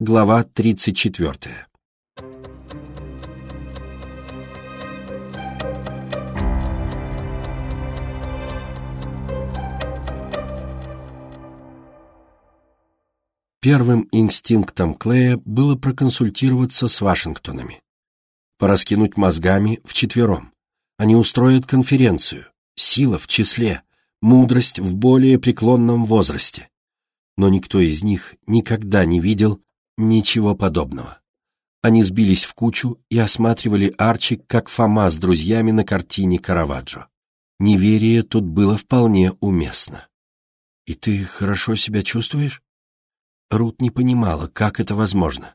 Глава 34. Первым инстинктом Клея было проконсультироваться с Вашингтонами. Пораскинуть мозгами вчетвером. Они устроят конференцию. Сила в числе, мудрость в более преклонном возрасте. Но никто из них никогда не видел ничего подобного. Они сбились в кучу и осматривали Арчи, как Фома с друзьями на картине Караваджо. Неверие тут было вполне уместно. «И ты хорошо себя чувствуешь?» Рут не понимала, как это возможно.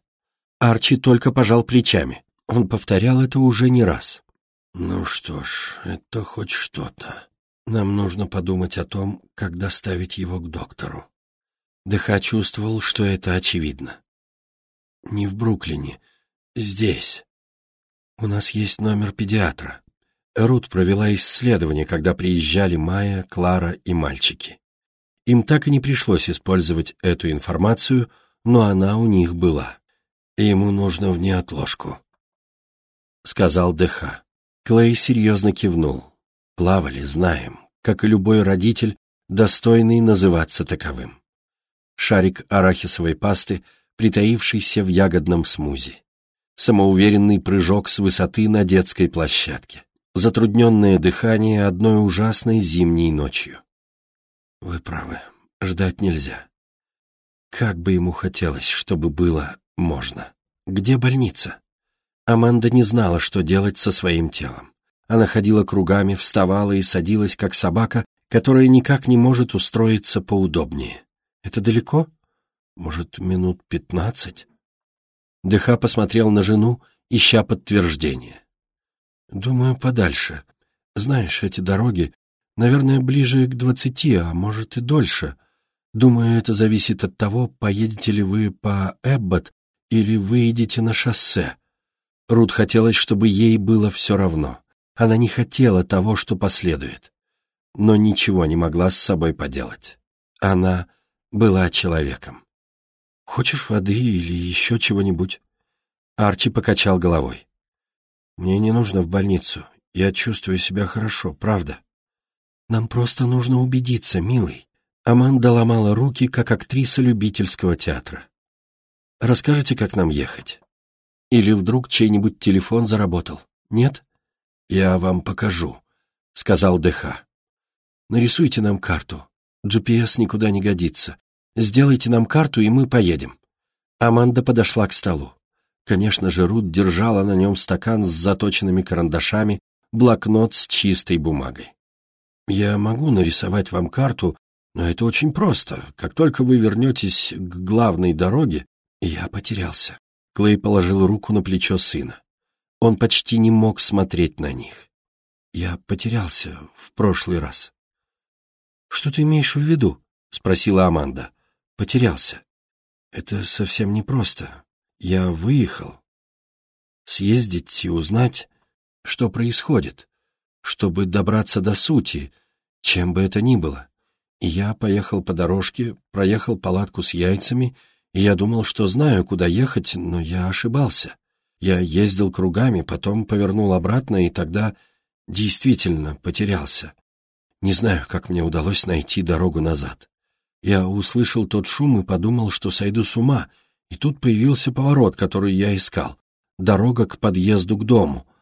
Арчи только пожал плечами. Он повторял это уже не раз. «Ну что ж, это хоть что-то. Нам нужно подумать о том, как доставить его к доктору». Дыха чувствовал, что это очевидно. «Не в Бруклине. Здесь. У нас есть номер педиатра». Рут провела исследование, когда приезжали Майя, Клара и мальчики. Им так и не пришлось использовать эту информацию, но она у них была. «Ему нужно в неотложку», — сказал ДХ. Клей серьезно кивнул. «Плавали, знаем, как и любой родитель, достойный называться таковым». Шарик арахисовой пасты, притаившийся в ягодном смузи. Самоуверенный прыжок с высоты на детской площадке. Затрудненное дыхание одной ужасной зимней ночью. Вы правы, ждать нельзя. Как бы ему хотелось, чтобы было можно. Где больница? Аманда не знала, что делать со своим телом. Она ходила кругами, вставала и садилась, как собака, которая никак не может устроиться поудобнее. Это далеко? Может, минут пятнадцать? Дыха посмотрел на жену, ища подтверждение. Думаю, подальше. Знаешь, эти дороги, Наверное, ближе к двадцати, а может и дольше. Думаю, это зависит от того, поедете ли вы по Эббот или выедете на шоссе. Рут хотелось, чтобы ей было все равно. Она не хотела того, что последует. Но ничего не могла с собой поделать. Она была человеком. «Хочешь воды или еще чего-нибудь?» Арчи покачал головой. «Мне не нужно в больницу. Я чувствую себя хорошо, правда?» Нам просто нужно убедиться, милый. Аманда ломала руки, как актриса любительского театра. Расскажите, как нам ехать? Или вдруг чей-нибудь телефон заработал? Нет? Я вам покажу, — сказал ДХ. Нарисуйте нам карту. GPS никуда не годится. Сделайте нам карту, и мы поедем. Аманда подошла к столу. Конечно же, Рут держала на нем стакан с заточенными карандашами, блокнот с чистой бумагой. Я могу нарисовать вам карту, но это очень просто. Как только вы вернетесь к главной дороге, я потерялся. Клей положил руку на плечо сына. Он почти не мог смотреть на них. Я потерялся в прошлый раз. Что ты имеешь в виду? спросила Аманда. Потерялся. Это совсем непросто. Я выехал. Съездить и узнать, что происходит чтобы добраться до сути, чем бы это ни было. И я поехал по дорожке, проехал палатку с яйцами, и я думал, что знаю, куда ехать, но я ошибался. Я ездил кругами, потом повернул обратно, и тогда действительно потерялся. Не знаю, как мне удалось найти дорогу назад. Я услышал тот шум и подумал, что сойду с ума, и тут появился поворот, который я искал. Дорога к подъезду к дому —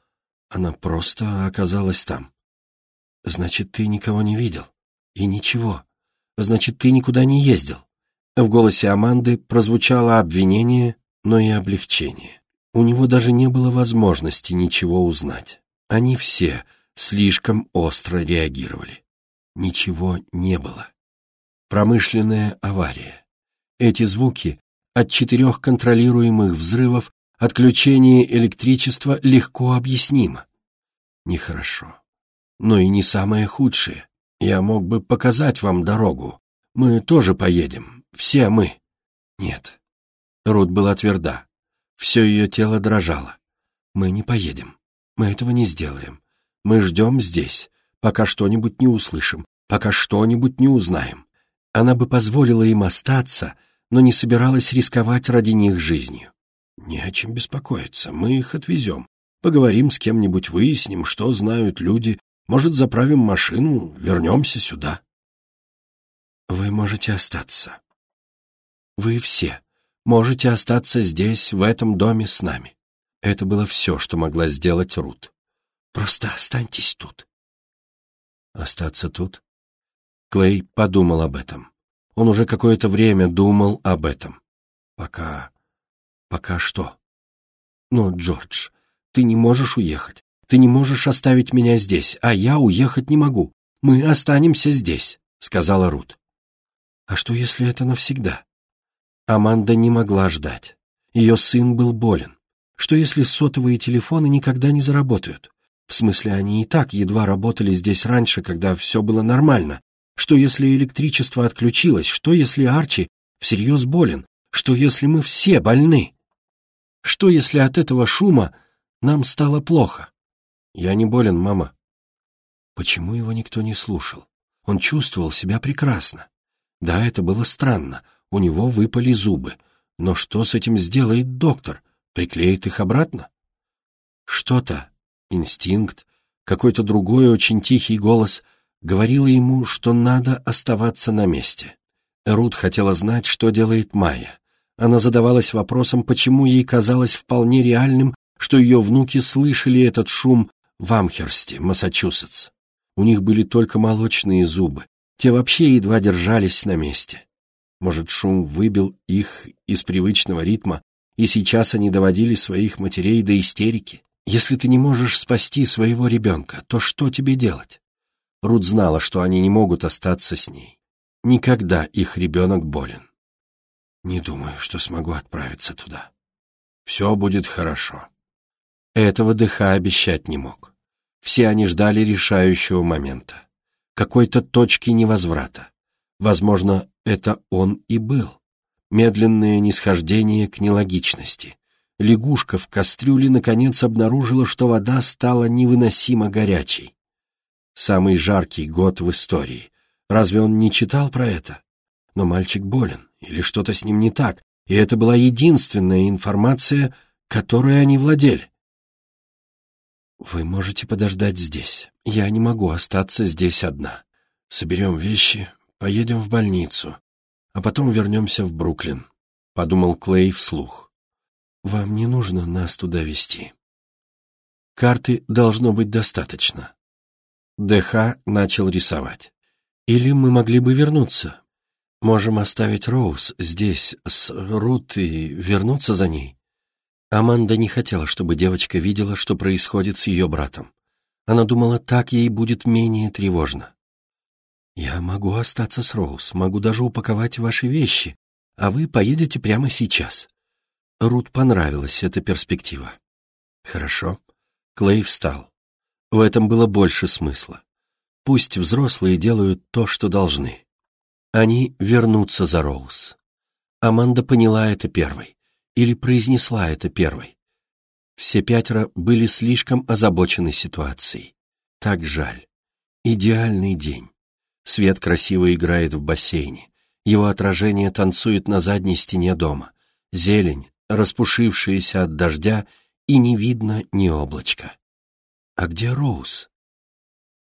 она просто оказалась там. Значит, ты никого не видел. И ничего. Значит, ты никуда не ездил. В голосе Аманды прозвучало обвинение, но и облегчение. У него даже не было возможности ничего узнать. Они все слишком остро реагировали. Ничего не было. Промышленная авария. Эти звуки от четырех контролируемых взрывов Отключение электричества легко объяснимо. Нехорошо. Но и не самое худшее. Я мог бы показать вам дорогу. Мы тоже поедем. Все мы. Нет. Рут была тверда. Все ее тело дрожало. Мы не поедем. Мы этого не сделаем. Мы ждем здесь, пока что-нибудь не услышим, пока что-нибудь не узнаем. Она бы позволила им остаться, но не собиралась рисковать ради них жизнью. «Не о чем беспокоиться, мы их отвезем. Поговорим с кем-нибудь, выясним, что знают люди. Может, заправим машину, вернемся сюда». «Вы можете остаться. Вы все можете остаться здесь, в этом доме с нами». Это было все, что могла сделать Рут. «Просто останьтесь тут». «Остаться тут?» Клей подумал об этом. Он уже какое-то время думал об этом. Пока... Пока что? Но, Джордж, ты не можешь уехать. Ты не можешь оставить меня здесь, а я уехать не могу. Мы останемся здесь, сказала Рут. А что, если это навсегда? Аманда не могла ждать. Ее сын был болен. Что, если сотовые телефоны никогда не заработают? В смысле, они и так едва работали здесь раньше, когда все было нормально. Что, если электричество отключилось? Что, если Арчи всерьез болен? Что, если мы все больны? Что, если от этого шума нам стало плохо? Я не болен, мама. Почему его никто не слушал? Он чувствовал себя прекрасно. Да, это было странно. У него выпали зубы. Но что с этим сделает доктор? Приклеит их обратно? Что-то, инстинкт, какой-то другой очень тихий голос говорило ему, что надо оставаться на месте. Рут хотела знать, что делает Майя. Она задавалась вопросом, почему ей казалось вполне реальным, что ее внуки слышали этот шум в Амхерсте, Массачусетс. У них были только молочные зубы, те вообще едва держались на месте. Может, шум выбил их из привычного ритма, и сейчас они доводили своих матерей до истерики? Если ты не можешь спасти своего ребенка, то что тебе делать? Рут знала, что они не могут остаться с ней. Никогда их ребенок болен. Не думаю, что смогу отправиться туда. Все будет хорошо. Этого ДХ обещать не мог. Все они ждали решающего момента. Какой-то точки невозврата. Возможно, это он и был. Медленное нисхождение к нелогичности. Лягушка в кастрюле наконец обнаружила, что вода стала невыносимо горячей. Самый жаркий год в истории. Разве он не читал про это? Но мальчик болен или что-то с ним не так, и это была единственная информация, которой они владели. «Вы можете подождать здесь. Я не могу остаться здесь одна. Соберем вещи, поедем в больницу, а потом вернемся в Бруклин», — подумал Клей вслух. «Вам не нужно нас туда везти. Карты должно быть достаточно». ДХ начал рисовать. «Или мы могли бы вернуться, Можем оставить Роуз здесь с Рут и вернуться за ней. Аманда не хотела, чтобы девочка видела, что происходит с ее братом. Она думала, так ей будет менее тревожно. «Я могу остаться с Роуз, могу даже упаковать ваши вещи, а вы поедете прямо сейчас». Рут понравилась эта перспектива. «Хорошо». Клей встал. В этом было больше смысла. Пусть взрослые делают то, что должны. Они вернутся за Роуз. Аманда поняла это первой, или произнесла это первой. Все пятеро были слишком озабочены ситуацией. Так жаль. Идеальный день. Свет красиво играет в бассейне. Его отражение танцует на задней стене дома. Зелень, распушившаяся от дождя, и не видно ни облачка. А где Роуз?